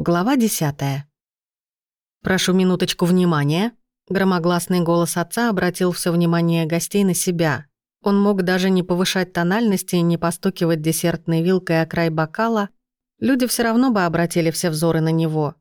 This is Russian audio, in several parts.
Глава десятая. «Прошу минуточку внимания». Громогласный голос отца обратил все внимание гостей на себя. Он мог даже не повышать тональности и не постукивать десертной вилкой о край бокала. Люди все равно бы обратили все взоры на него.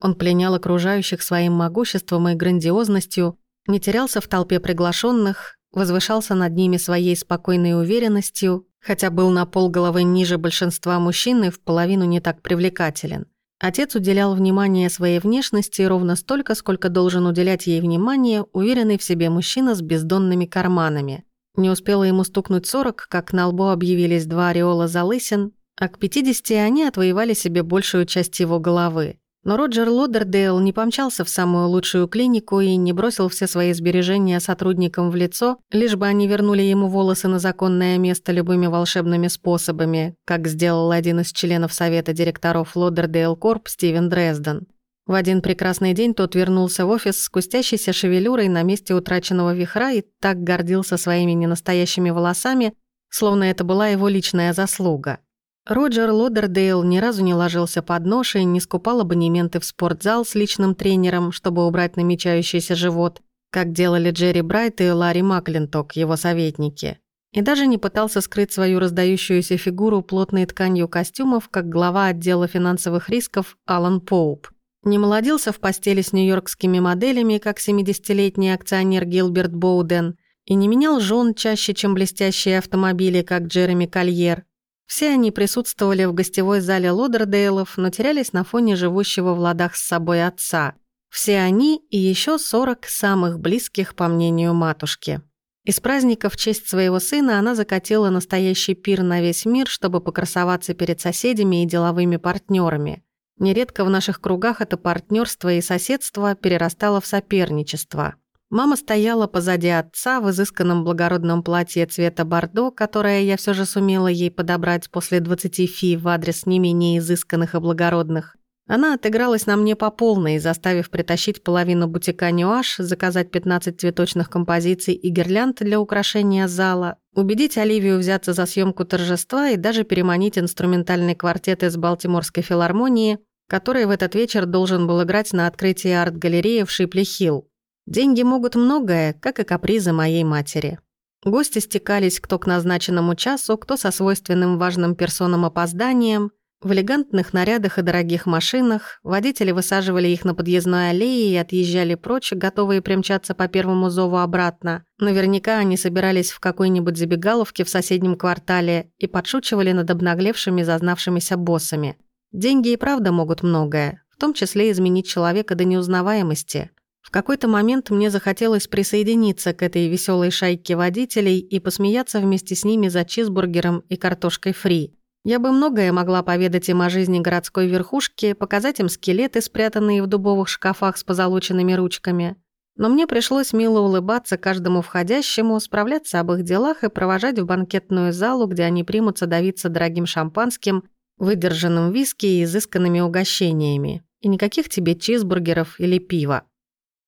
Он пленял окружающих своим могуществом и грандиозностью, не терялся в толпе приглашенных, возвышался над ними своей спокойной уверенностью, хотя был на полголовы ниже большинства мужчин и в половину не так привлекателен. Отец уделял внимание своей внешности ровно столько, сколько должен уделять ей внимание уверенный в себе мужчина с бездонными карманами. Не успела ему стукнуть сорок, как на лбу объявились два ореола залысин, а к пятидесяти они отвоевали себе большую часть его головы. Но Роджер Лодердейл не помчался в самую лучшую клинику и не бросил все свои сбережения сотрудникам в лицо, лишь бы они вернули ему волосы на законное место любыми волшебными способами, как сделал один из членов совета директоров Лодердейл Корп Стивен Дрезден. В один прекрасный день тот вернулся в офис с кустящейся шевелюрой на месте утраченного вихра и так гордился своими ненастоящими волосами, словно это была его личная заслуга. Роджер Лодердейл ни разу не ложился под нож и не скупал абонементы в спортзал с личным тренером, чтобы убрать намечающийся живот, как делали Джерри Брайт и Ларри Маклинток, его советники. И даже не пытался скрыть свою раздающуюся фигуру плотной тканью костюмов, как глава отдела финансовых рисков Алан Поуп. Не молодился в постели с нью-йоркскими моделями, как 70-летний акционер Гилберт Боуден, и не менял жен чаще, чем блестящие автомобили, как Джереми Кольер – все они присутствовали в гостевой зале Лодердейлов, но терялись на фоне живущего в ладах с собой отца. Все они и еще 40 самых близких, по мнению матушки. Из праздника в честь своего сына она закатила настоящий пир на весь мир, чтобы покрасоваться перед соседями и деловыми партнерами. Нередко в наших кругах это партнерство и соседство перерастало в соперничество – Мама стояла позади отца в изысканном благородном платье цвета бордо, которое я все же сумела ей подобрать после 20 фи в адрес не менее изысканных и благородных. Она отыгралась на мне по полной, заставив притащить половину бутика «Нюаш», заказать 15 цветочных композиций и гирлянд для украшения зала, убедить Оливию взяться за съемку торжества и даже переманить инструментальный квартет из Балтиморской филармонии, который в этот вечер должен был играть на открытии арт-галереи в Шипли-Хилл. Деньги могут многое, как и капризы моей матери. Гости стекались кто к назначенному часу, кто со свойственным важным персонам опозданием. В элегантных нарядах и дорогих машинах водители высаживали их на подъездной аллее и отъезжали прочь, готовые примчаться по первому зову обратно. Наверняка они собирались в какой-нибудь забегаловке в соседнем квартале и подшучивали над обнаглевшими зазнавшимися боссами. Деньги и правда могут многое, в том числе изменить человека до неузнаваемости – какой-то момент мне захотелось присоединиться к этой веселой шайке водителей и посмеяться вместе с ними за чизбургером и картошкой фри. Я бы многое могла поведать им о жизни городской верхушки, показать им скелеты, спрятанные в дубовых шкафах с позолоченными ручками. Но мне пришлось мило улыбаться каждому входящему, справляться об их делах и провожать в банкетную залу, где они примутся давиться дорогим шампанским, выдержанным виски и изысканными угощениями. И никаких тебе чизбургеров или пива.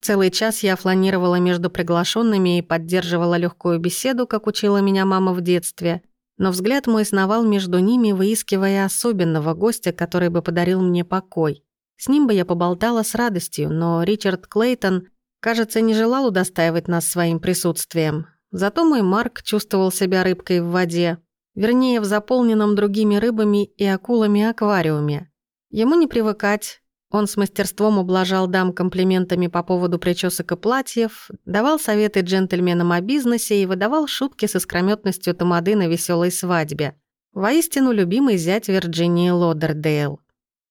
Целый час я фланировала между приглашенными и поддерживала легкую беседу, как учила меня мама в детстве. Но взгляд мой сновал между ними, выискивая особенного гостя, который бы подарил мне покой. С ним бы я поболтала с радостью, но Ричард Клейтон, кажется, не желал удостаивать нас своим присутствием. Зато мой Марк чувствовал себя рыбкой в воде, вернее, в заполненном другими рыбами и акулами аквариуме. Ему не привыкать, он с мастерством ублажал дам комплиментами по поводу причесок и платьев, давал советы джентльменам о бизнесе и выдавал шутки с искрометностью тамады на веселой свадьбе. Воистину любимый зять Вирджинии Лодердейл.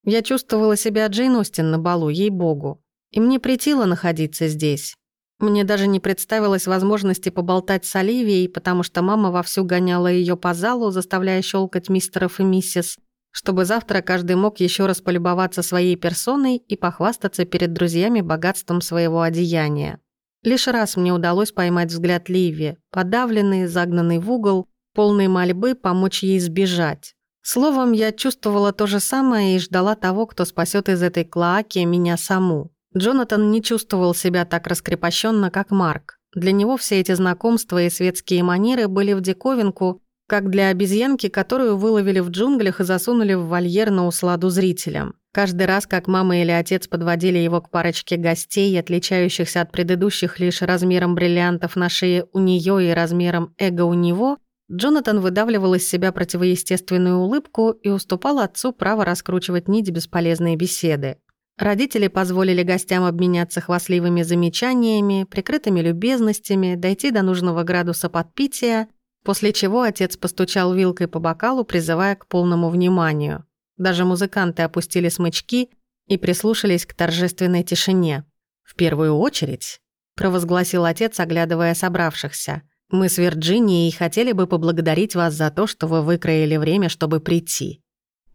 Я чувствовала себя Джейн Остин на балу, ей-богу. И мне претило находиться здесь. Мне даже не представилось возможности поболтать с Оливией, потому что мама вовсю гоняла ее по залу, заставляя щелкать мистеров и миссис – чтобы завтра каждый мог еще раз полюбоваться своей персоной и похвастаться перед друзьями богатством своего одеяния. Лишь раз мне удалось поймать взгляд Ливи, подавленный, загнанный в угол, полный мольбы помочь ей сбежать. Словом, я чувствовала то же самое и ждала того, кто спасет из этой клоаки меня саму. Джонатан не чувствовал себя так раскрепощенно, как Марк. Для него все эти знакомства и светские манеры были в диковинку, как для обезьянки, которую выловили в джунглях и засунули в вольер на усладу зрителям. Каждый раз, как мама или отец подводили его к парочке гостей, отличающихся от предыдущих лишь размером бриллиантов на шее у нее и размером эго у него, Джонатан выдавливал из себя противоестественную улыбку и уступал отцу право раскручивать нить бесполезной беседы. Родители позволили гостям обменяться хвастливыми замечаниями, прикрытыми любезностями, дойти до нужного градуса подпития, после чего отец постучал вилкой по бокалу, призывая к полному вниманию. Даже музыканты опустили смычки и прислушались к торжественной тишине. «В первую очередь», — провозгласил отец, оглядывая собравшихся, «мы с Вирджинией хотели бы поблагодарить вас за то, что вы выкроили время, чтобы прийти».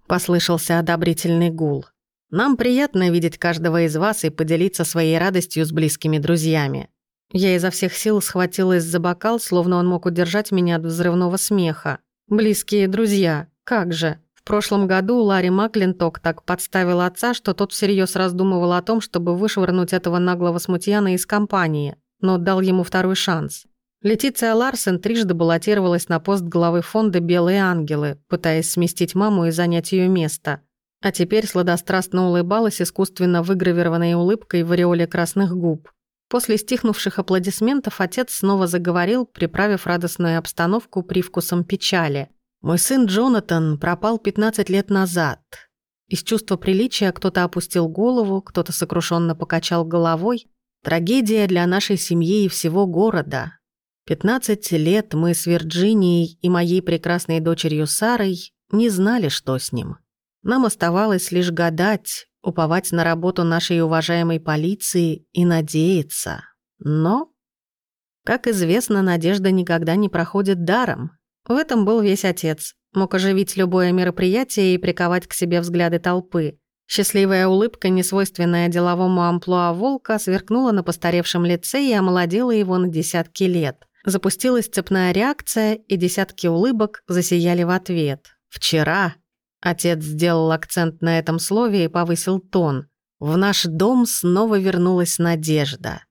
Послышался одобрительный гул. «Нам приятно видеть каждого из вас и поделиться своей радостью с близкими друзьями». Я изо всех сил схватилась за бокал, словно он мог удержать меня от взрывного смеха. «Близкие друзья, как же!» прошлом году Ларри Маклинток так подставил отца, что тот всерьез раздумывал о том, чтобы вышвырнуть этого наглого смутьяна из компании, но дал ему второй шанс. Летиция Ларсен трижды баллотировалась на пост главы фонда «Белые ангелы», пытаясь сместить маму и занять ее место. А теперь сладострастно улыбалась искусственно выгравированной улыбкой в ореоле красных губ. После стихнувших аплодисментов отец снова заговорил, приправив радостную обстановку привкусом печали – мой сын Джонатан пропал 15 лет назад. Из чувства приличия кто-то опустил голову, кто-то сокрушенно покачал головой. Трагедия для нашей семьи и всего города. 15 лет мы с Вирджинией и моей прекрасной дочерью Сарой не знали, что с ним. Нам оставалось лишь гадать, уповать на работу нашей уважаемой полиции и надеяться. Но, как известно, надежда никогда не проходит даром. В этом был весь отец. Мог оживить любое мероприятие и приковать к себе взгляды толпы. Счастливая улыбка, несвойственная деловому амплуа волка, сверкнула на постаревшем лице и омолодила его на десятки лет. Запустилась цепная реакция, и десятки улыбок засияли в ответ. «Вчера...» Отец сделал акцент на этом слове и повысил тон. «В наш дом снова вернулась надежда.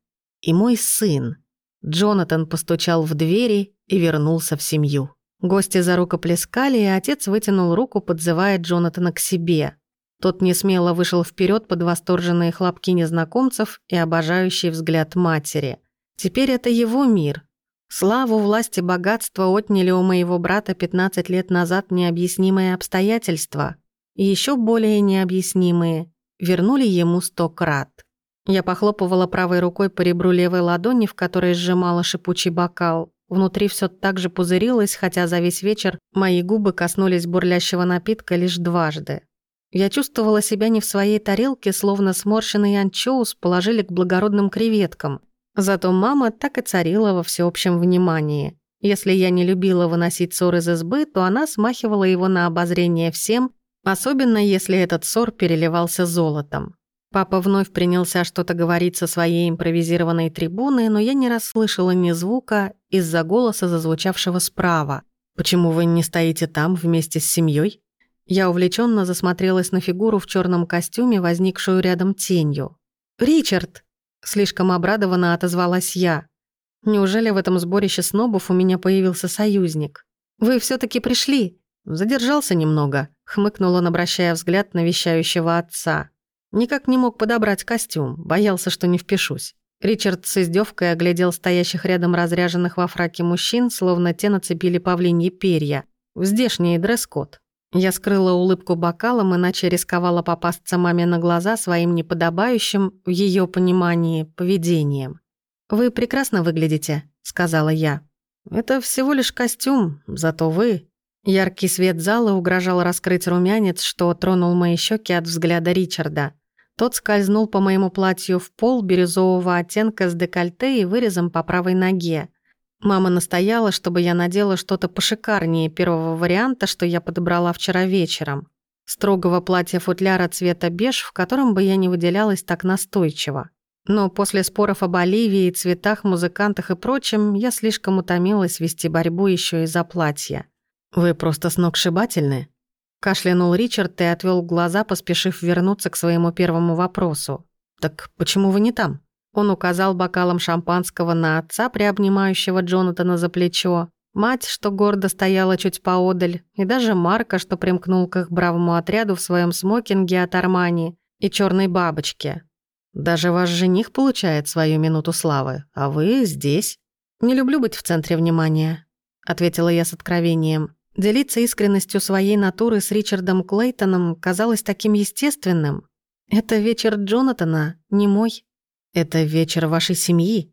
И мой сын...» Джонатан постучал в двери и вернулся в семью. Гости за рукоплескали, и отец вытянул руку, подзывая Джонатана к себе. Тот несмело вышел вперед под восторженные хлопки незнакомцев и обожающий взгляд матери. Теперь это его мир. Славу, власть и богатство отняли у моего брата 15 лет назад необъяснимые обстоятельства. И еще более необъяснимые. Вернули ему сто крат. Я похлопывала правой рукой по ребру левой ладони, в которой сжимала шипучий бокал. Внутри все так же пузырилось, хотя за весь вечер мои губы коснулись бурлящего напитка лишь дважды. Я чувствовала себя не в своей тарелке, словно сморщенный анчоус положили к благородным креветкам. Зато мама так и царила во всеобщем внимании. Если я не любила выносить ссор из избы, то она смахивала его на обозрение всем, особенно если этот ссор переливался золотом. Папа вновь принялся что-то говорить со своей импровизированной трибуны, но я не расслышала ни звука из-за голоса, зазвучавшего справа. «Почему вы не стоите там вместе с семьей? Я увлеченно засмотрелась на фигуру в черном костюме, возникшую рядом тенью. «Ричард!» — слишком обрадованно отозвалась я. «Неужели в этом сборище снобов у меня появился союзник? Вы все таки пришли?» Задержался немного, хмыкнул он, обращая взгляд на вещающего отца. Никак не мог подобрать костюм, боялся, что не впишусь. Ричард с издевкой оглядел стоящих рядом разряженных во фраке мужчин, словно те нацепили павлиньи перья. В здешний дресс-код. Я скрыла улыбку бокалом, иначе рисковала попасться маме на глаза своим неподобающим, в ее понимании, поведением. «Вы прекрасно выглядите», — сказала я. «Это всего лишь костюм, зато вы...» Яркий свет зала угрожал раскрыть румянец, что тронул мои щеки от взгляда Ричарда. Тот скользнул по моему платью в пол бирюзового оттенка с декольте и вырезом по правой ноге. Мама настояла, чтобы я надела что-то пошикарнее первого варианта, что я подобрала вчера вечером. Строгого платья-футляра цвета беж, в котором бы я не выделялась так настойчиво. Но после споров об Оливии, цветах, музыкантах и прочем, я слишком утомилась вести борьбу еще и за платье. «Вы просто сногсшибательны», — кашлянул Ричард и отвел глаза, поспешив вернуться к своему первому вопросу. «Так почему вы не там?» Он указал бокалом шампанского на отца, приобнимающего Джонатана за плечо. Мать, что гордо стояла чуть поодаль, и даже Марка, что примкнул к их бравому отряду в своем смокинге от Армани и черной бабочке. Даже ваш жених получает свою минуту славы, а вы здесь. Не люблю быть в центре внимания, ответила я с откровением. Делиться искренностью своей натуры с Ричардом Клейтоном казалось таким естественным. Это вечер Джонатана, не мой. Это вечер вашей семьи.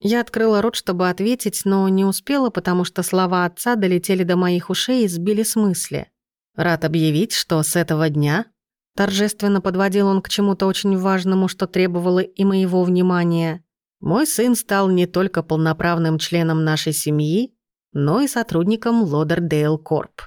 Я открыла рот, чтобы ответить, но не успела, потому что слова отца долетели до моих ушей и сбили с мысли. Рад объявить, что с этого дня Торжественно подводил он к чему-то очень важному, что требовало и моего внимания. Мой сын стал не только полноправным членом нашей семьи, но и сотрудником Лодердейл Корп.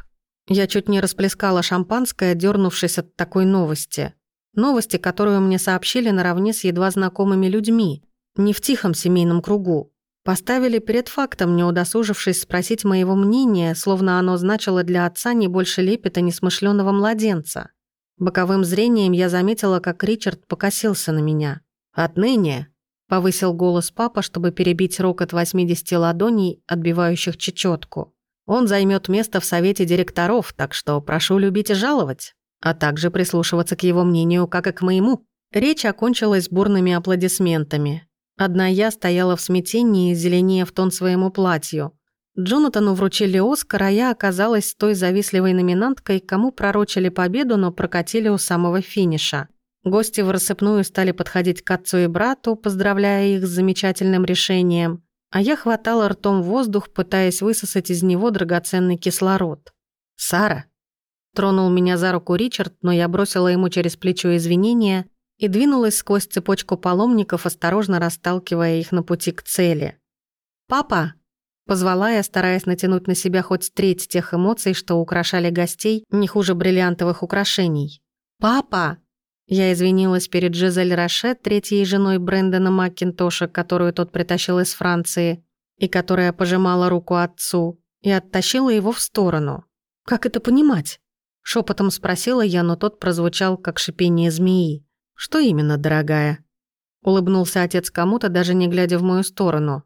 Я чуть не расплескала шампанское, дернувшись от такой новости. Новости, которую мне сообщили наравне с едва знакомыми людьми, не в тихом семейном кругу. Поставили перед фактом, не удосужившись спросить моего мнения, словно оно значило для отца не больше лепета несмышленого младенца. Боковым зрением я заметила, как Ричард покосился на меня. «Отныне», — повысил голос папа, чтобы перебить рокот 80 ладоней, отбивающих чечетку. «Он займет место в совете директоров, так что прошу любить и жаловать, а также прислушиваться к его мнению, как и к моему». Речь окончилась бурными аплодисментами. Одна я стояла в смятении, зеленее в тон своему платью. Джонатану вручили Оскар, а я оказалась той завистливой номинанткой, кому пророчили победу, но прокатили у самого финиша. Гости в рассыпную стали подходить к отцу и брату, поздравляя их с замечательным решением, а я хватала ртом воздух, пытаясь высосать из него драгоценный кислород. «Сара!» Тронул меня за руку Ричард, но я бросила ему через плечо извинения и двинулась сквозь цепочку паломников, осторожно расталкивая их на пути к цели. «Папа!» Позвала я, стараясь натянуть на себя хоть треть тех эмоций, что украшали гостей, не хуже бриллиантовых украшений. «Папа!» Я извинилась перед Жизель Роше, третьей женой Брэндона Маккинтоша, которую тот притащил из Франции, и которая пожимала руку отцу, и оттащила его в сторону. «Как это понимать?» Шепотом спросила я, но тот прозвучал, как шипение змеи. «Что именно, дорогая?» Улыбнулся отец кому-то, даже не глядя в мою сторону.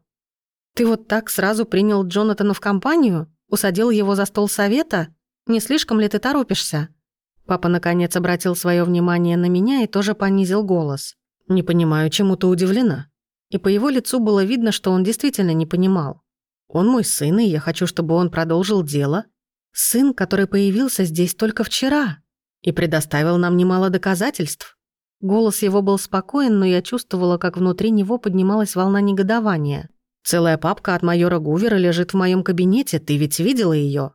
Ты вот так сразу принял Джонатана в компанию? Усадил его за стол совета? Не слишком ли ты торопишься?» Папа наконец обратил свое внимание на меня и тоже понизил голос. «Не понимаю, чему ты удивлена?» И по его лицу было видно, что он действительно не понимал. «Он мой сын, и я хочу, чтобы он продолжил дело. Сын, который появился здесь только вчера и предоставил нам немало доказательств». Голос его был спокоен, но я чувствовала, как внутри него поднималась волна негодования. Целая папка от майора Гувера лежит в моем кабинете, ты ведь видела ее?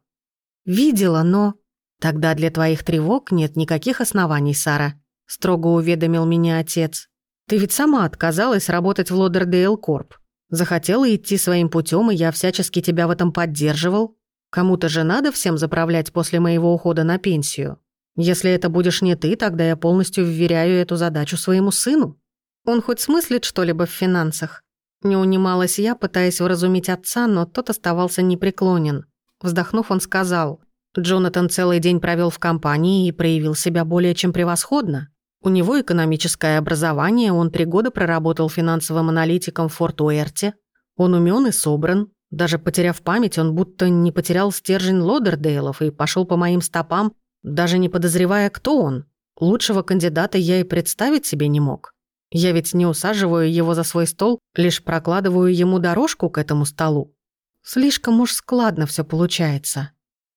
Видела, но... Тогда для твоих тревог нет никаких оснований, Сара, строго уведомил меня отец. Ты ведь сама отказалась работать в Лодердейл Корп. Захотела идти своим путем, и я всячески тебя в этом поддерживал. Кому-то же надо всем заправлять после моего ухода на пенсию. Если это будешь не ты, тогда я полностью вверяю эту задачу своему сыну. Он хоть смыслит что-либо в финансах? Не унималась я, пытаясь вразумить отца, но тот оставался непреклонен. Вздохнув, он сказал, «Джонатан целый день провел в компании и проявил себя более чем превосходно. У него экономическое образование, он три года проработал финансовым аналитиком в Форт Уэрте. Он умен и собран. Даже потеряв память, он будто не потерял стержень Лодердейлов и пошел по моим стопам, даже не подозревая, кто он. Лучшего кандидата я и представить себе не мог. Я ведь не усаживаю его за свой стол, лишь прокладываю ему дорожку к этому столу. Слишком уж складно все получается.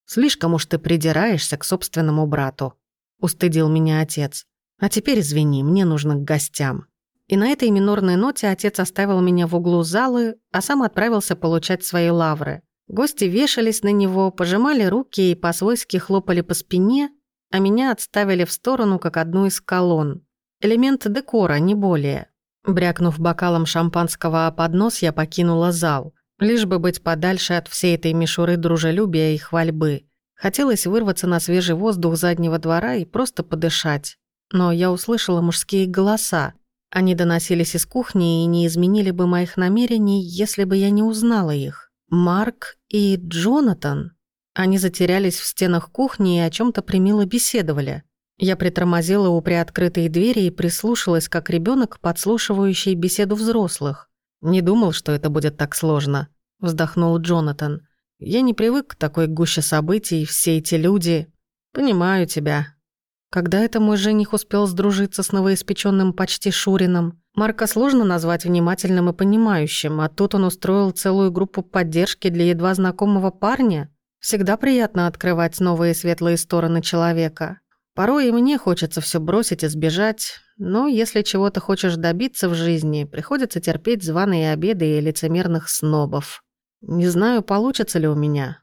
Слишком уж ты придираешься к собственному брату. Устыдил меня отец. А теперь извини, мне нужно к гостям. И на этой минорной ноте отец оставил меня в углу залы, а сам отправился получать свои лавры. Гости вешались на него, пожимали руки и по-свойски хлопали по спине, а меня отставили в сторону, как одну из колонн. Элемент декора, не более. Брякнув бокалом шампанского о поднос, я покинула зал. Лишь бы быть подальше от всей этой мишуры дружелюбия и хвальбы. Хотелось вырваться на свежий воздух заднего двора и просто подышать. Но я услышала мужские голоса. Они доносились из кухни и не изменили бы моих намерений, если бы я не узнала их. Марк и Джонатан. Они затерялись в стенах кухни и о чем то примило беседовали. Я притормозила у приоткрытой двери и прислушалась, как ребенок, подслушивающий беседу взрослых. «Не думал, что это будет так сложно», — вздохнул Джонатан. Я не привык к такой гуще событий, все эти люди. Понимаю тебя. Когда это мой жених успел сдружиться с новоиспеченным почти Шурином? Марка сложно назвать внимательным и понимающим, а тут он устроил целую группу поддержки для едва знакомого парня. Всегда приятно открывать новые светлые стороны человека. Порой и мне хочется все бросить и сбежать, но если чего-то хочешь добиться в жизни, приходится терпеть званые обеды и лицемерных снобов. Не знаю, получится ли у меня.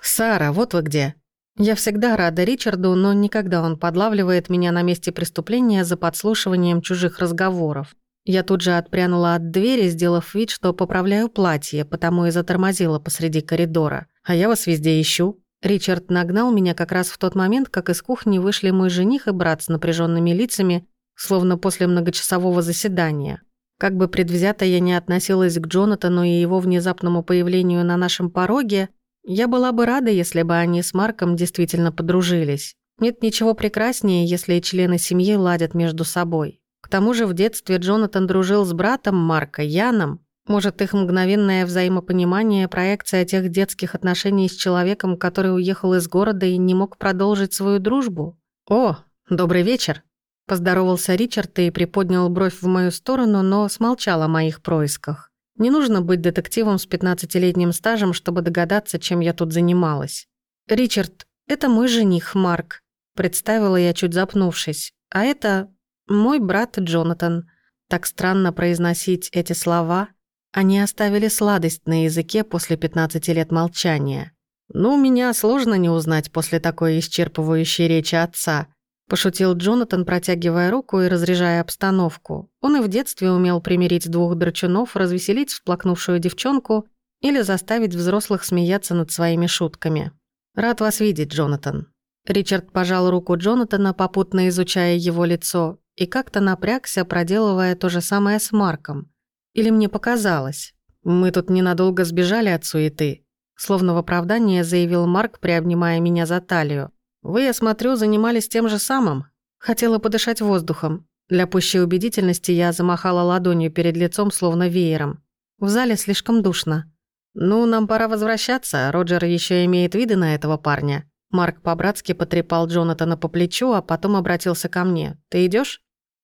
«Сара, вот вы где!» Я всегда рада Ричарду, но никогда он подлавливает меня на месте преступления за подслушиванием чужих разговоров. Я тут же отпрянула от двери, сделав вид, что поправляю платье, потому и затормозила посреди коридора. А я вас везде ищу. Ричард нагнал меня как раз в тот момент, как из кухни вышли мой жених и брат с напряженными лицами, словно после многочасового заседания. Как бы предвзято я не относилась к Джонатану и его внезапному появлению на нашем пороге, я была бы рада, если бы они с Марком действительно подружились. Нет ничего прекраснее, если члены семьи ладят между собой. К тому же в детстве Джонатан дружил с братом Марка, Яном. Может, их мгновенное взаимопонимание – проекция тех детских отношений с человеком, который уехал из города и не мог продолжить свою дружбу? «О, добрый вечер!» Поздоровался Ричард и приподнял бровь в мою сторону, но смолчал о моих происках. Не нужно быть детективом с 15-летним стажем, чтобы догадаться, чем я тут занималась. «Ричард, это мой жених, Марк», — представила я, чуть запнувшись. «А это мой брат Джонатан». Так странно произносить эти слова. Они оставили сладость на языке после 15 лет молчания. «Ну, меня сложно не узнать после такой исчерпывающей речи отца», Пошутил Джонатан, протягивая руку и разряжая обстановку. Он и в детстве умел примирить двух драчунов, развеселить всплакнувшую девчонку или заставить взрослых смеяться над своими шутками. «Рад вас видеть, Джонатан». Ричард пожал руку Джонатана, попутно изучая его лицо, и как-то напрягся, проделывая то же самое с Марком. Или мне показалось. Мы тут ненадолго сбежали от суеты. Словно в оправдание заявил Марк, приобнимая меня за талию. Вы, я смотрю, занимались тем же самым. Хотела подышать воздухом. Для пущей убедительности я замахала ладонью перед лицом, словно веером. В зале слишком душно. «Ну, нам пора возвращаться. Роджер еще имеет виды на этого парня». Марк по-братски потрепал Джонатана по плечу, а потом обратился ко мне. «Ты идешь?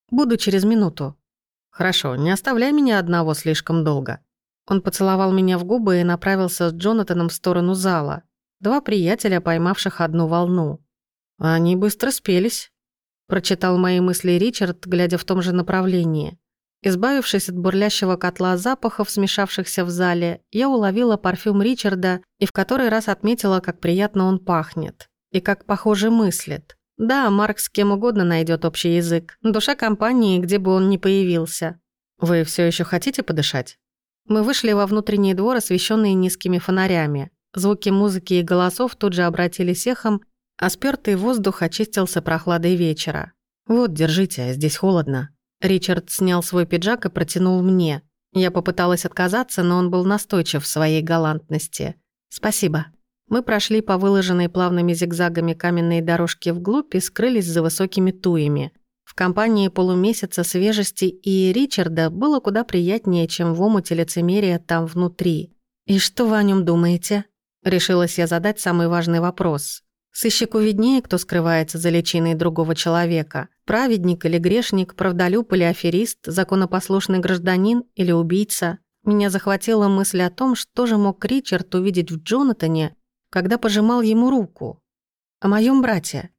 «Буду через минуту». «Хорошо, не оставляй меня одного слишком долго». Он поцеловал меня в губы и направился с Джонатаном в сторону зала. Два приятеля, поймавших одну волну. «Они быстро спелись», — прочитал мои мысли Ричард, глядя в том же направлении. Избавившись от бурлящего котла запахов, смешавшихся в зале, я уловила парфюм Ричарда и в который раз отметила, как приятно он пахнет. И как похоже мыслит. Да, Марк с кем угодно найдет общий язык. Душа компании, где бы он ни появился. Вы все еще хотите подышать? Мы вышли во внутренний двор, освещенный низкими фонарями. Звуки музыки и голосов тут же обратились эхом, а спёртый воздух очистился прохладой вечера. «Вот, держите, здесь холодно». Ричард снял свой пиджак и протянул мне. Я попыталась отказаться, но он был настойчив в своей галантности. «Спасибо». Мы прошли по выложенной плавными зигзагами каменной дорожке вглубь и скрылись за высокими туями. В компании полумесяца свежести и Ричарда было куда приятнее, чем в омуте лицемерия там внутри. «И что вы о нем думаете?» Решилась я задать самый важный вопрос. Сыщику виднее, кто скрывается за личиной другого человека. Праведник или грешник, правдолюб или аферист, законопослушный гражданин или убийца. Меня захватила мысль о том, что же мог Ричард увидеть в Джонатане, когда пожимал ему руку. О моем брате.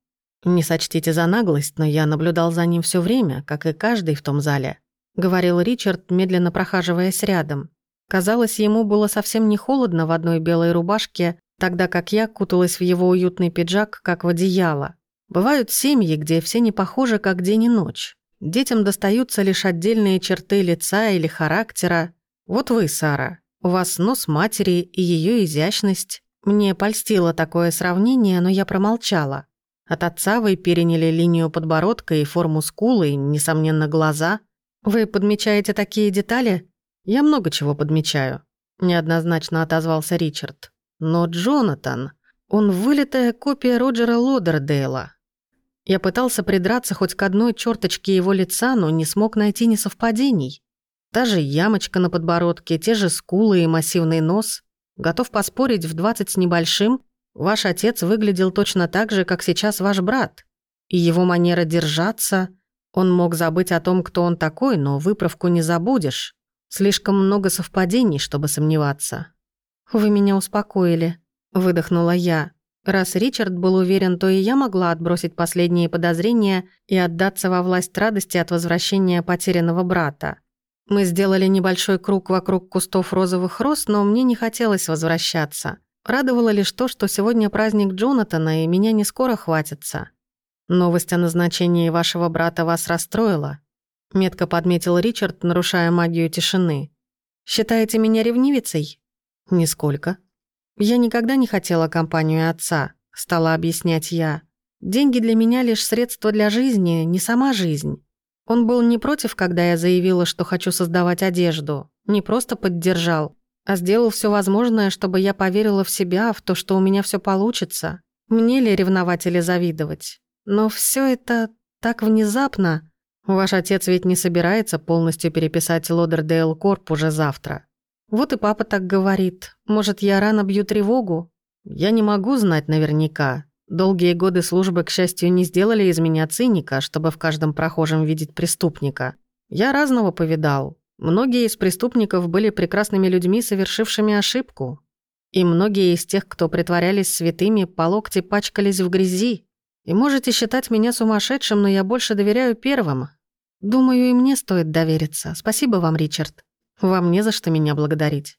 Не сочтите за наглость, но я наблюдал за ним все время, как и каждый в том зале. Говорил Ричард, медленно прохаживаясь рядом. Казалось, ему было совсем не холодно в одной белой рубашке, тогда как я куталась в его уютный пиджак, как в одеяло. Бывают семьи, где все не похожи, как день и ночь. Детям достаются лишь отдельные черты лица или характера. Вот вы, Сара, у вас нос матери и ее изящность. Мне польстило такое сравнение, но я промолчала. От отца вы переняли линию подбородка и форму скулы, и, несомненно, глаза. Вы подмечаете такие детали? Я много чего подмечаю. Неоднозначно отозвался Ричард. Но Джонатан, он вылитая копия Роджера Лодердейла. Я пытался придраться хоть к одной черточке его лица, но не смог найти несовпадений. Та же ямочка на подбородке, те же скулы и массивный нос. Готов поспорить, в 20 с небольшим ваш отец выглядел точно так же, как сейчас ваш брат. И его манера держаться... Он мог забыть о том, кто он такой, но выправку не забудешь. Слишком много совпадений, чтобы сомневаться. «Вы меня успокоили», — выдохнула я. Раз Ричард был уверен, то и я могла отбросить последние подозрения и отдаться во власть радости от возвращения потерянного брата. Мы сделали небольшой круг вокруг кустов розовых роз, но мне не хотелось возвращаться. Радовало лишь то, что сегодня праздник Джонатана, и меня не скоро хватится. Новость о назначении вашего брата вас расстроила. Метко подметил Ричард, нарушая магию тишины. «Считаете меня ревнивицей?» «Нисколько». «Я никогда не хотела компанию отца», — стала объяснять я. «Деньги для меня лишь средство для жизни, не сама жизнь. Он был не против, когда я заявила, что хочу создавать одежду. Не просто поддержал, а сделал все возможное, чтобы я поверила в себя, в то, что у меня все получится. Мне ли ревновать или завидовать? Но все это так внезапно. Ваш отец ведь не собирается полностью переписать Лодердейл Корп уже завтра. Вот и папа так говорит. Может, я рано бью тревогу? Я не могу знать наверняка. Долгие годы службы, к счастью, не сделали из меня циника, чтобы в каждом прохожем видеть преступника. Я разного повидал. Многие из преступников были прекрасными людьми, совершившими ошибку. И многие из тех, кто притворялись святыми, по локти пачкались в грязи. И можете считать меня сумасшедшим, но я больше доверяю первым. Думаю, и мне стоит довериться. Спасибо вам, Ричард. Вам не за что меня благодарить.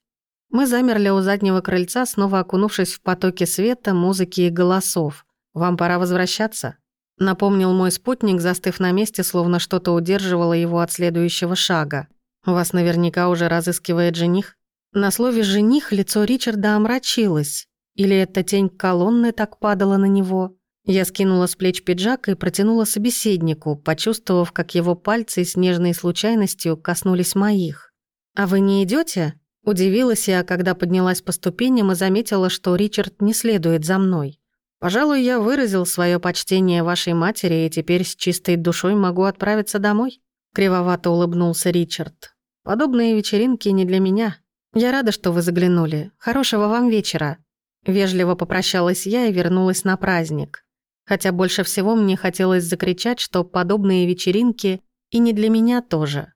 Мы замерли у заднего крыльца, снова окунувшись в потоки света, музыки и голосов. «Вам пора возвращаться?» Напомнил мой спутник, застыв на месте, словно что-то удерживало его от следующего шага. «Вас наверняка уже разыскивает жених?» На слове «жених» лицо Ричарда омрачилось. Или эта тень колонны так падала на него? Я скинула с плеч пиджак и протянула собеседнику, почувствовав, как его пальцы с нежной случайностью коснулись моих. «А вы не идете? Удивилась я, когда поднялась по ступеням и заметила, что Ричард не следует за мной. Пожалуй, я выразил свое почтение вашей матери и теперь с чистой душой могу отправиться домой. Кривовато улыбнулся Ричард. Подобные вечеринки не для меня. Я рада, что вы заглянули. Хорошего вам вечера. Вежливо попрощалась я и вернулась на праздник. Хотя больше всего мне хотелось закричать, что подобные вечеринки и не для меня тоже.